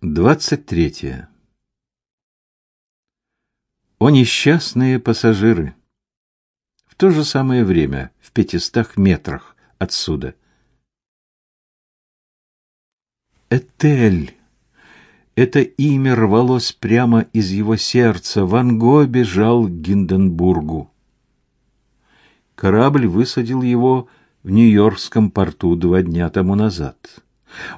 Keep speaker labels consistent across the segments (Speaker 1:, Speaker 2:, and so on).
Speaker 1: Двадцать третье. О несчастные пассажиры! В то же самое время, в пятистах метрах отсюда. Этель! Это имя рвалось прямо из его сердца. Ван Го бежал к Гинденбургу. Корабль высадил его в Нью-Йоркском порту два дня тому назад.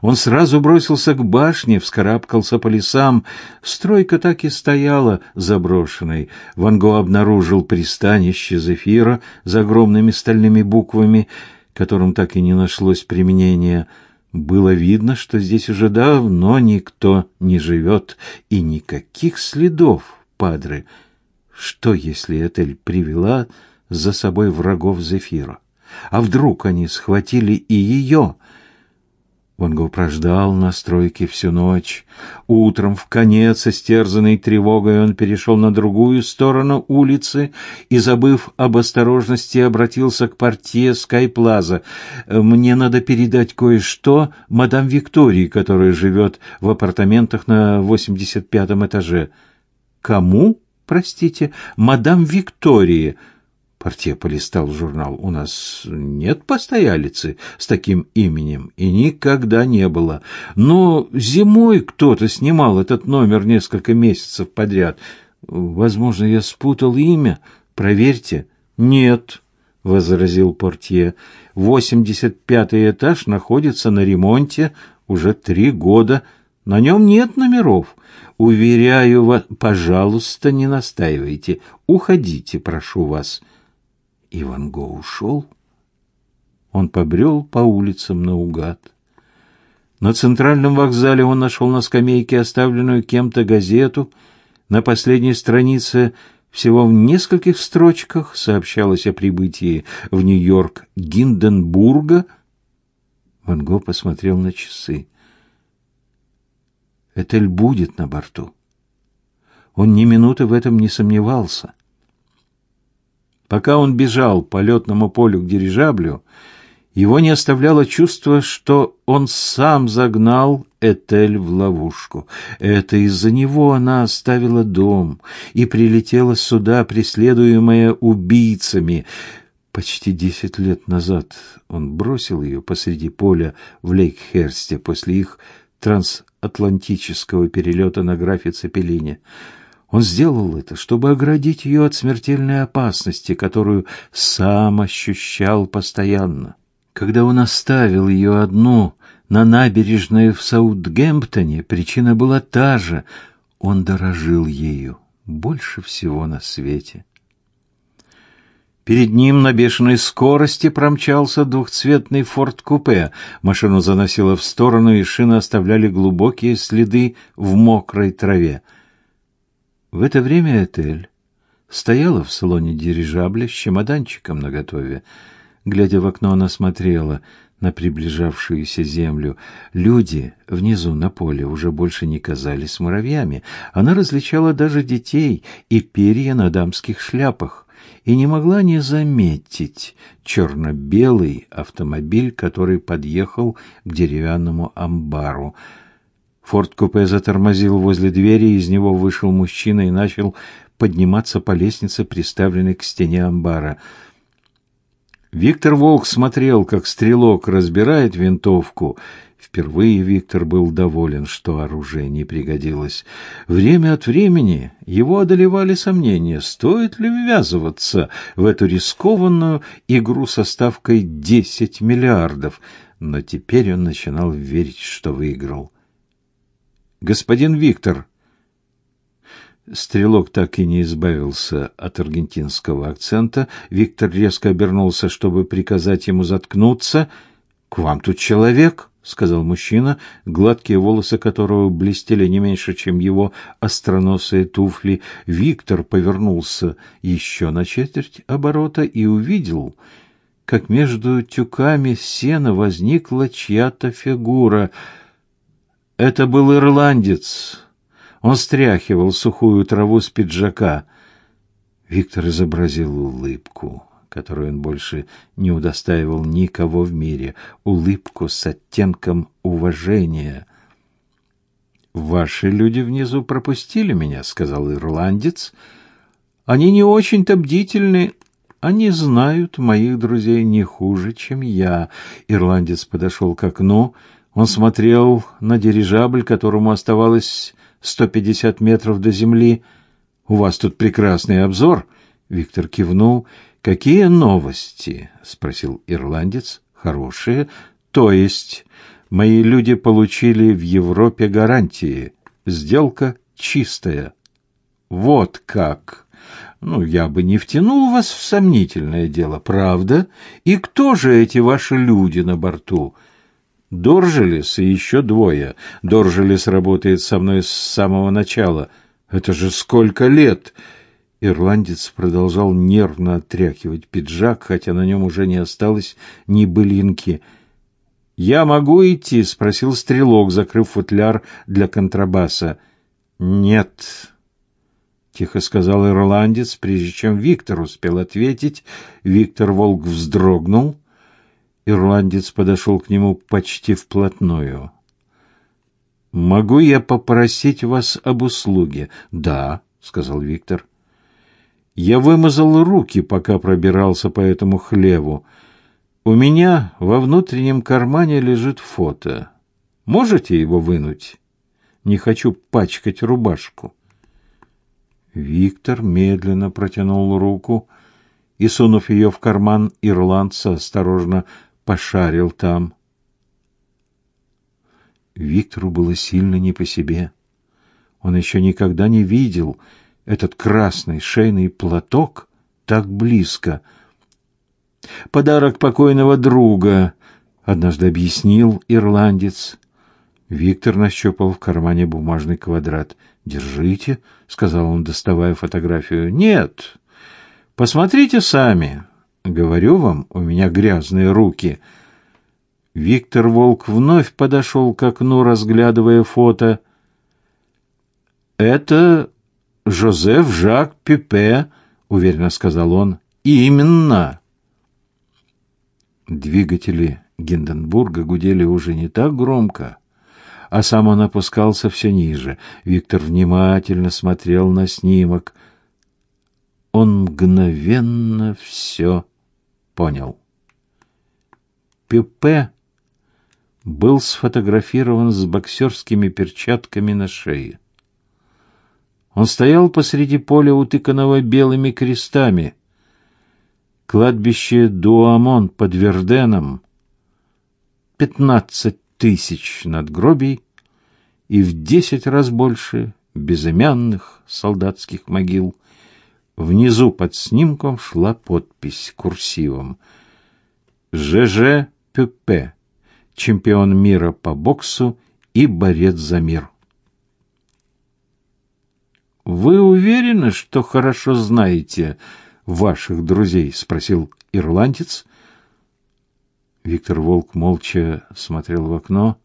Speaker 1: Он сразу бросился к башне, вскарабкался по лесам. Стройка так и стояла заброшенной. Ван Го обнаружил пристанище Зефира за огромными стальными буквами, которым так и не нашлось применения. Было видно, что здесь уже давно никто не живет, и никаких следов падры. Что, если Этель привела за собой врагов Зефира? А вдруг они схватили и ее — Го прождал на стройке всю ночь. Утром, в конец истерзанной тревогой, он перешел на другую сторону улицы и, забыв об осторожности, обратился к портье Скайплаза. «Мне надо передать кое-что мадам Виктории, которая живет в апартаментах на 85-м этаже». «Кому?» «Простите, мадам Виктории». Портье полистал журнал. «У нас нет постоялицы с таким именем, и никогда не было. Но зимой кто-то снимал этот номер несколько месяцев подряд. Возможно, я спутал имя. Проверьте». «Нет», — возразил портье. «Восемьдесят пятый этаж находится на ремонте уже три года. На нем нет номеров. Уверяю вас, пожалуйста, не настаивайте. Уходите, прошу вас». И Го ушел. Он побрел по улицам наугад. На центральном вокзале он нашел на скамейке оставленную кем-то газету. На последней странице всего в нескольких строчках сообщалось о прибытии в Нью-Йорк Гинденбурга. Ван Го посмотрел на часы. Этель будет на борту. Он ни минуты в этом не сомневался. Пока он бежал по летному полю к дирижаблю, его не оставляло чувство, что он сам загнал Этель в ловушку. Это из-за него она оставила дом и прилетела сюда, преследуемая убийцами. Почти десять лет назад он бросил ее посреди поля в Лейкхерсте после их трансатлантического перелета на графе Цепелине. Он сделал это, чтобы оградить ее от смертельной опасности, которую сам ощущал постоянно. Когда он оставил ее одну на набережной в Саутгемптоне, причина была та же — он дорожил ею больше всего на свете. Перед ним на бешеной скорости промчался двухцветный форт-купе. Машину заносило в сторону, и шины оставляли глубокие следы в мокрой траве — в это время Этель стояла в салоне дирижабля с чемоданчиком наготове. Глядя в окно, она смотрела на приближавшуюся землю. Люди внизу на поле уже больше не казались муравьями. Она различала даже детей и перья на дамских шляпах и не могла не заметить черно-белый автомобиль, который подъехал к деревянному амбару. Форд-купе затормозил возле двери, из него вышел мужчина и начал подниматься по лестнице, приставленной к стене амбара. Виктор Волк смотрел, как стрелок разбирает винтовку. Впервые Виктор был доволен, что оружие не пригодилось. Время от времени его одолевали сомнения, стоит ли ввязываться в эту рискованную игру со ставкой 10 миллиардов, но теперь он начинал верить, что выиграл господин Виктор. Стрелок так и не избавился от аргентинского акцента. Виктор резко обернулся, чтобы приказать ему заткнуться. К вам тут человек, сказал мужчина, гладкие волосы которого блестели не меньше, чем его остроносые туфли. Виктор повернулся еще на четверть оборота и увидел, как между тюками сена возникла чья-то фигура — это был ирландец. Он стряхивал сухую траву с пиджака. Виктор изобразил улыбку, которую он больше не удостаивал никого в мире, улыбку с оттенком уважения. Ваши люди внизу пропустили меня, сказал ирландец. Они не очень-то бдительны, они знают моих друзей не хуже, чем я. Ирландец подошел к окну. Он смотрел на дирижабль, которому оставалось сто пятьдесят метров до земли. У вас тут прекрасный обзор. Виктор кивнул. Какие новости? спросил ирландец. Хорошие. То есть мои люди получили в Европе гарантии. Сделка чистая. Вот как. Ну, я бы не втянул вас в сомнительное дело, правда? И кто же эти ваши люди на борту? Доржелес и еще двое. Доржелес работает со мной с самого начала. Это же сколько лет! Ирландец продолжал нервно отряхивать пиджак, хотя на нем уже не осталось ни былинки. «Я могу идти?» — спросил стрелок, закрыв футляр для контрабаса. «Нет», — тихо сказал ирландец, прежде чем Виктор успел ответить. Виктор Волк вздрогнул. Ирландец подошел к нему почти вплотную. «Могу я попросить вас об услуге?» «Да», — сказал Виктор. «Я вымазал руки, пока пробирался по этому хлеву. У меня во внутреннем кармане лежит фото. Можете его вынуть? Не хочу пачкать рубашку». Виктор медленно протянул руку и, сунув ее в карман ирландца, осторожно пошарил там. Виктору было сильно не по себе. Он еще никогда не видел этот красный шейный платок так близко. Подарок покойного друга, однажды объяснил ирландец. Виктор нащупал в кармане бумажный квадрат. «Держите», — сказал он, доставая фотографию. «Нет, посмотрите сами. Говорю вам, у меня грязные руки». Виктор Волк вновь подошел к окну, разглядывая фото. «Это Жозеф Жак Пипе», — уверенно сказал он. «Именно». Двигатели Гинденбурга гудели уже не так громко а сам он опускался все ниже. Виктор внимательно смотрел на снимок. Он мгновенно все понял. Пюпе был сфотографирован с боксерскими перчатками на шее. Он стоял посреди поля, утыканного белыми крестами. Кладбище Дуамон под Верденом. Пятнадцать тысяч надгробий и в десять раз больше безымянных солдатских могил. Внизу под снимком шла подпись курсивом «ЖЖ Пюпе, чемпион мира по боксу и борец за мир». «Вы уверены, что хорошо знаете ваших друзей?» — спросил ирландец, Виктор Волк молча смотрел в окно.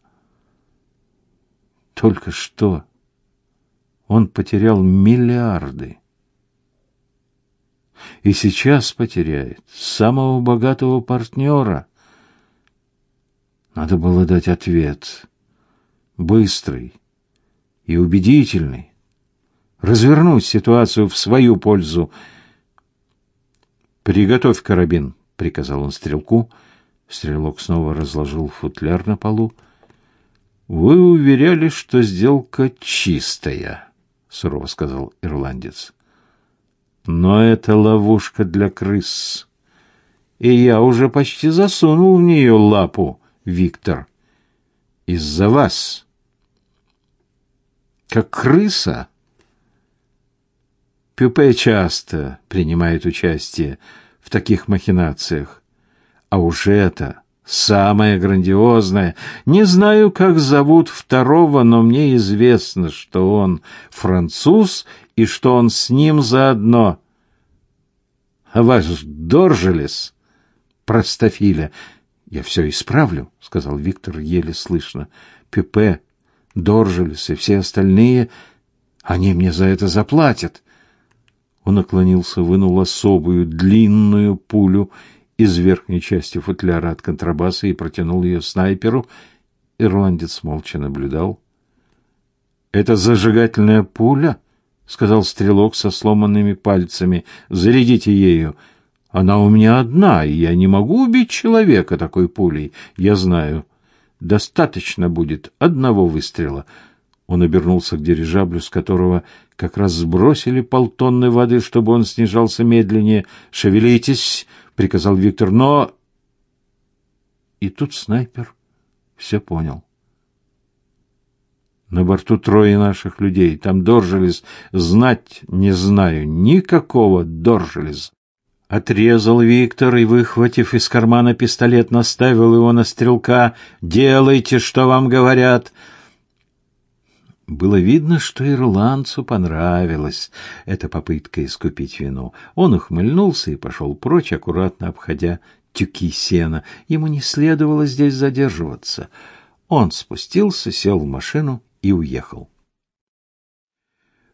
Speaker 1: Только что он потерял миллиарды. И сейчас потеряет самого богатого партнера. Надо было дать ответ. Быстрый и убедительный. Развернуть ситуацию в свою пользу. «Приготовь карабин», — приказал он стрелку, — Стрелок снова разложил футляр на полу. Вы уверяли, что сделка чистая, сурово сказал ирландец. Но это ловушка для крыс. И я уже почти засунул в нее лапу, Виктор. Из-за вас. Как крыса. Пюпе часто принимает участие в таких махинациях. А уж это самое грандиозное. Не знаю, как зовут второго, но мне известно, что он француз и что он с ним заодно. А ваш Доржелес, простофиля, я все исправлю, сказал Виктор еле слышно. Пепе, Доржелес и все остальные, они мне за это заплатят. Он наклонился, вынул особую длинную пулю из верхней части футляра от контрабаса и протянул ее снайперу. Ирландец молча наблюдал. Это зажигательная пуля, сказал стрелок со сломанными пальцами. Зарядите ею. Она у меня одна, и я не могу убить человека такой пулей. Я знаю. Достаточно будет одного выстрела. Он обернулся к дирижаблю, с которого как раз сбросили полтонны воды, чтобы он снижался медленнее. «Шевелитесь!» — приказал Виктор. «Но...» И тут снайпер все понял. На борту трое наших людей. Там Доржелес знать не знаю. Никакого Доржелеза. Отрезал Виктор и, выхватив из кармана пистолет, наставил его на стрелка. «Делайте, что вам говорят!» Было видно, что ирландцу понравилась эта попытка искупить вину. Он ухмыльнулся и пошел прочь, аккуратно обходя тюки сена. Ему не следовало здесь задерживаться. Он спустился, сел в машину и уехал.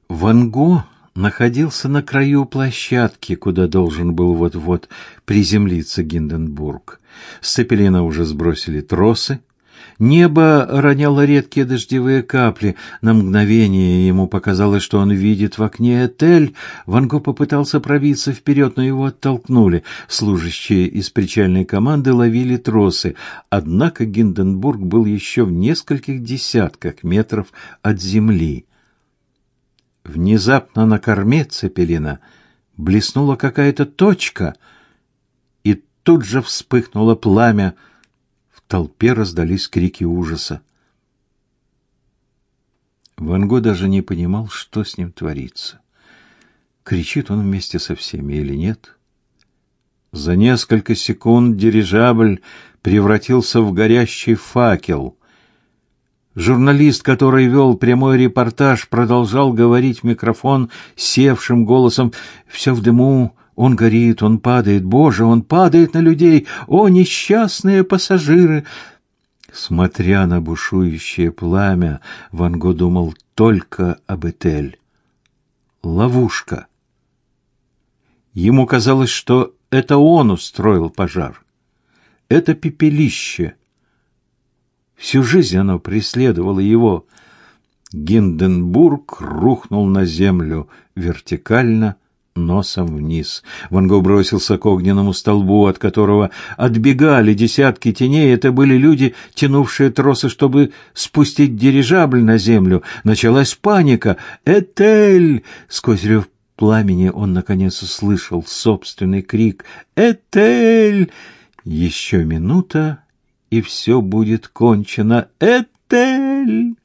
Speaker 1: Ван Го находился на краю площадки, куда должен был вот-вот приземлиться Гинденбург. С Цепелина уже сбросили тросы, Небо роняло редкие дождевые капли. На мгновение ему показалось, что он видит в окне отель. Ван Го попытался пробиться вперед, но его оттолкнули. Служащие из причальной команды ловили тросы. Однако Гинденбург был еще в нескольких десятках метров от земли. Внезапно на корме Цепелина блеснула какая-то точка, и тут же вспыхнуло пламя — толпе раздались крики ужаса. Ван Го даже не понимал, что с ним творится. Кричит он вместе со всеми или нет? За несколько секунд дирижабль превратился в горящий факел. Журналист, который вел прямой репортаж, продолжал говорить в микрофон севшим голосом: «Все в дыму, он горит, он падает. Боже, он падает на людей. О, несчастные пассажиры! Смотря на бушующее пламя, Ван Го думал только об Этель. Ловушка. Ему казалось, что это он устроил пожар. Это пепелище. Всю жизнь оно преследовало его. Гинденбург рухнул на землю вертикально, носом вниз. Ван Го бросился к огненному столбу, от которого отбегали десятки теней. Это были люди, тянувшие тросы, чтобы спустить дирижабль на землю. Началась паника. «Этель!» Сквозь рев пламени он, наконец, услышал собственный крик. «Этель!» Еще минута, и все будет кончено. «Этель!»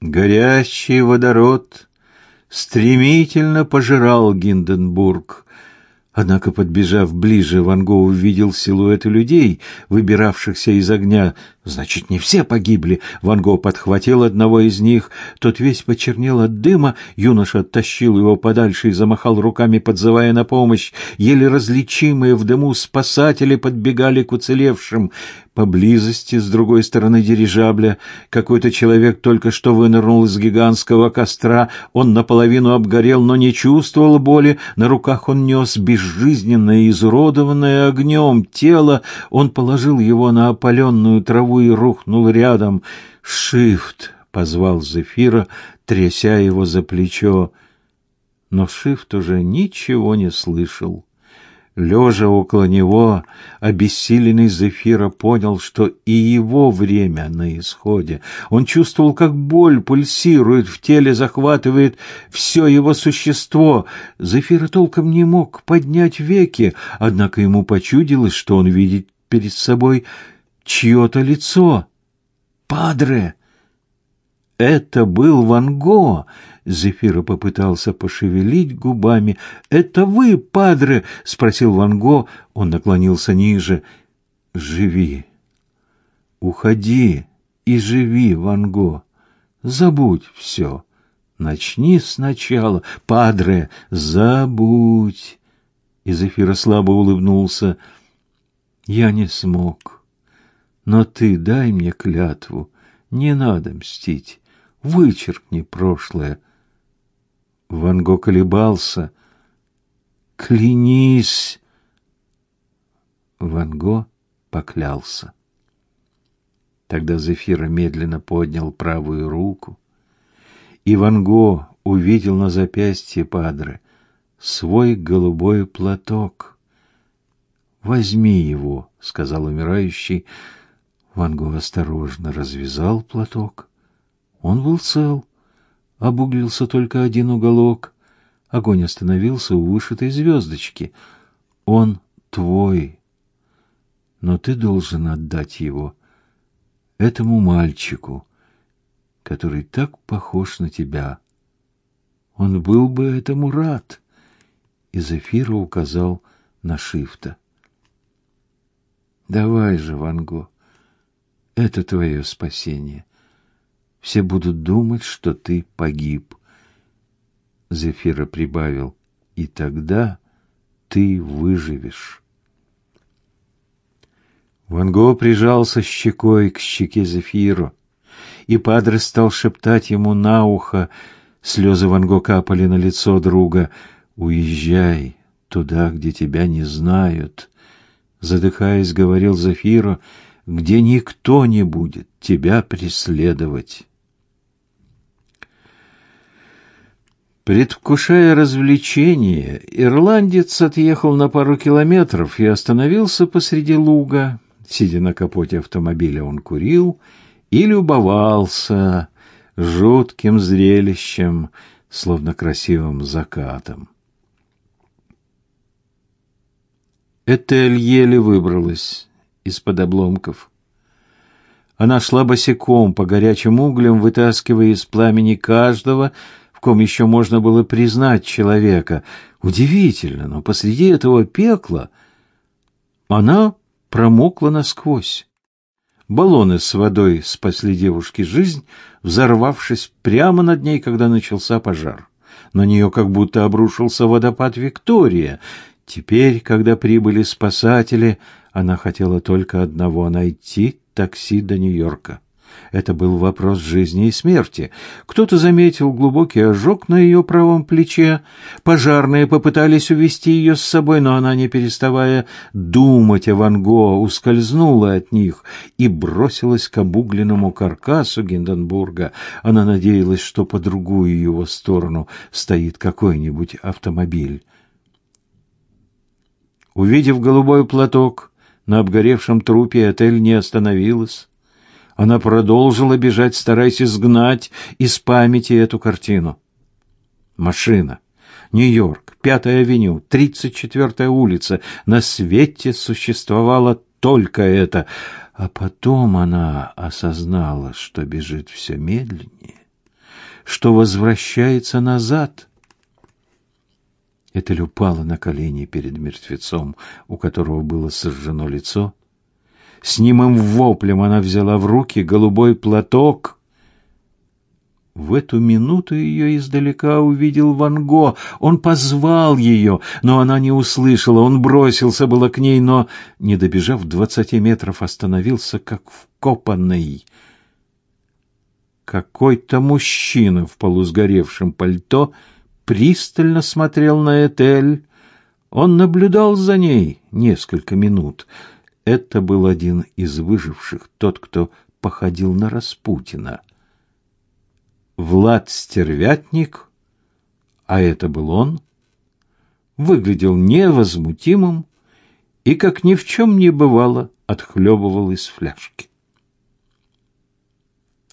Speaker 1: Горящий водород стремительно пожирал Гинденбург. Однако, подбежав ближе, Ван Го увидел силуэты людей, выбиравшихся из огня. Значит, не все погибли. Ван Го подхватил одного из них. Тот весь почернел от дыма. Юноша оттащил его подальше и замахал руками, подзывая на помощь. Еле различимые в дыму спасатели подбегали к уцелевшим. Поблизости, с другой стороны дирижабля, какой-то человек только что вынырнул из гигантского костра. Он наполовину обгорел, но не чувствовал боли. На руках он нес безжизненное, изуродованное огнем тело. Он положил его на опаленную траву и рухнул рядом. «Шифт!» — позвал Зефира, тряся его за плечо. Но Шифт уже ничего не слышал. Лежа около него, обессиленный Зефира понял, что и его время на исходе. Он чувствовал, как боль пульсирует в теле, захватывает все его существо. Зефира толком не мог поднять веки, однако ему почудилось, что он видит перед собой чье-то лицо. «Падре!» Это был Ван Го. Зефира попытался пошевелить губами. Это вы, падре? спросил Ван Го. Он наклонился ниже. Живи. Уходи и живи, Ван Го. Забудь все. Начни сначала, падре, забудь. И Зефира слабо улыбнулся. Я не смог. Но ты дай мне клятву, не надо мстить. Вычеркни прошлое. Ван Го колебался. Клянись. Ван Го поклялся. Тогда Зефира медленно поднял правую руку И Ван Го увидел на запястье Падре свой голубой платок. «Возьми его», — сказал умирающий. Ван Го осторожно развязал платок. Он был цел. Обуглился только один уголок. Огонь остановился у вышитой звездочки. Он твой, но ты должен отдать его этому мальчику, который так похож на тебя. Он был бы этому рад. И Зефира указал на Шифта. Давай же, Ван Го, это твое спасение. Все будут думать, что ты погиб. Зефира прибавил: и тогда ты выживешь. Ван Го прижался щекой к щеке Зефиру, и Падре стал шептать ему на ухо. Слезы Ван Го капали на лицо друга. «Уезжай туда, где тебя не знают», — задыхаясь, говорил Зефиру, — «где никто не будет тебя преследовать». Предвкушая развлечение, ирландец отъехал на пару километров и остановился посреди луга. Сидя на капоте автомобиля, он курил и любовался жутким зрелищем, словно красивым закатом. Этель еле выбралась из-под обломков. Она шла босиком по горячим углям, вытаскивая из пламени каждого, ком еще можно было признать человека. Удивительно, но посреди этого пекла она промокла насквозь. Баллоны с водой спасли девушке жизнь, взорвавшись прямо над ней, когда начался пожар. На нее как будто обрушился водопад Виктория. Теперь, когда прибыли спасатели, она хотела только одного — найти такси до Нью-Йорка. Это был вопрос жизни и смерти. Кто-то заметил глубокий ожог на ее правом плече. Пожарные попытались увести ее с собой, но она, не переставая думать о Ван Го, ускользнула от них и бросилась к обугленному каркасу Гинденбурга. Она надеялась, что по другую его сторону стоит какой-нибудь автомобиль. Увидев голубой платок на обгоревшем трупе, отель не остановилась. Она продолжила бежать, стараясь изгнать из памяти эту картину. Машина. Нью-Йорк, Пятая авеню, 34-я улица. На свете существовало только это. А потом она осознала, что бежит все медленнее, что возвращается назад. Этель упала на колени перед мертвецом, у которого было сожжено лицо, с немым воплем она взяла в руки голубой платок. В эту минуту ее издалека увидел Ван Го. Он позвал ее, но она не услышала. Он бросился было к ней, но, не добежав двадцати метров, остановился как вкопанный. Какой-то мужчина в полусгоревшем пальто пристально смотрел на Этель. Он наблюдал за ней несколько минут — это был один из выживших, тот, кто походил на Распутина. Влад Стервятник, а это был он, выглядел невозмутимым и, как ни в чем не бывало, отхлебывал из фляжки.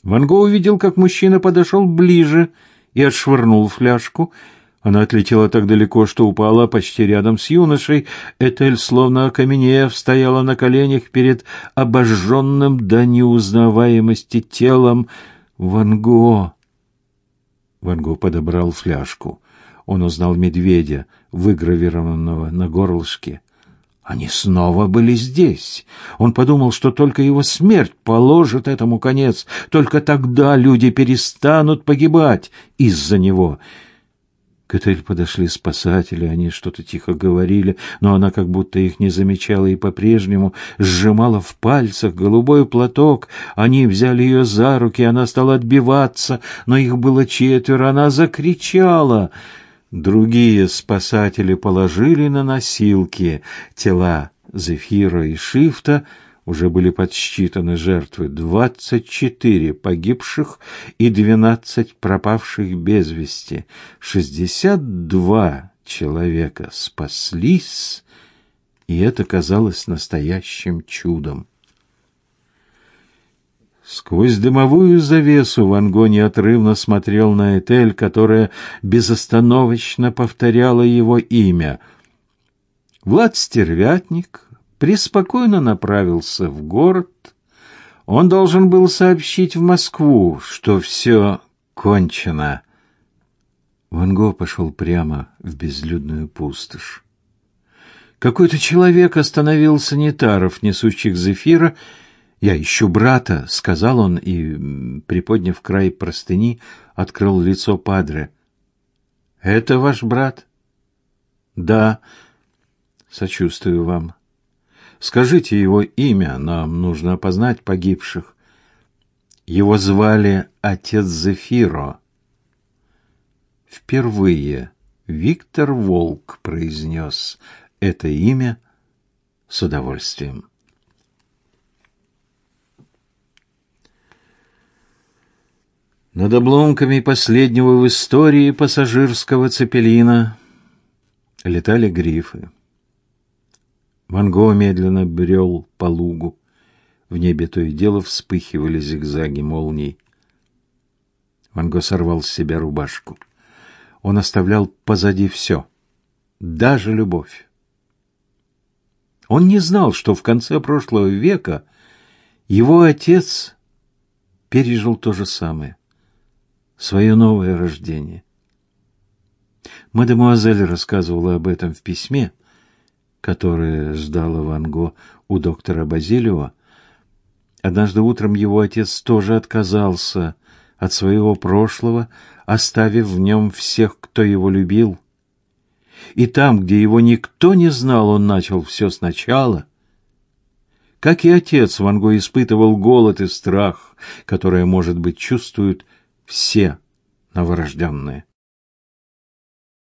Speaker 1: Ван Го увидел, как мужчина подошел ближе и отшвырнул фляжку, она отлетела так далеко, что упала почти рядом с юношей. Этель, словно окаменев, стояла на коленях перед обожженным до неузнаваемости телом Ван Го. Ван Го подобрал фляжку. Он узнал медведя, выгравированного на горлышке. Они снова были здесь. Он подумал, что только его смерть положит этому конец. Только тогда люди перестанут погибать из-за него. К Этель подошли спасатели, они что-то тихо говорили, но она как будто их не замечала и по-прежнему сжимала в пальцах голубой платок. Они взяли ее за руки, она стала отбиваться, но их было четверо, она закричала. Другие спасатели положили на носилки тела Зефира и Шифта, уже были подсчитаны жертвы. Двадцать четыре погибших и двенадцать пропавших без вести. Шестьдесят два человека спаслись, и это казалось настоящим чудом. Сквозь дымовую завесу Ван Го неотрывно смотрел на Этель, которая безостановочно повторяла его имя. Влад Стервятник преспокойно направился в город. Он должен был сообщить в Москву, что все кончено. Ван Го пошел прямо в безлюдную пустошь. Какой-то человек остановил санитаров, несущих зефира, «Я ищу брата», — сказал он и, приподняв край простыни, открыл лицо падре. «Это ваш брат?» «Да. Сочувствую вам. Скажите его имя, нам нужно опознать погибших». Его звали отец Зефиро. Впервые Виктор Волк произнес это имя с удовольствием. Над обломками последнего в истории пассажирского цепелина летали грифы. Ван Го медленно брел по лугу. В небе то и дело вспыхивали зигзаги молний. Ван Го сорвал с себя рубашку. Он оставлял позади все, даже любовь. Он не знал, что в конце прошлого века его отец пережил то же самое свое новое рождение. Мадемуазель рассказывала об этом в письме, которое ждала Ван Го у доктора Базилио. Однажды утром его отец тоже отказался от своего прошлого, оставив в нем всех, кто его любил. И там, где его никто не знал, он начал все сначала. Как и отец, Ван Го испытывал голод и страх, которые, может быть, чувствуют все новорожденные.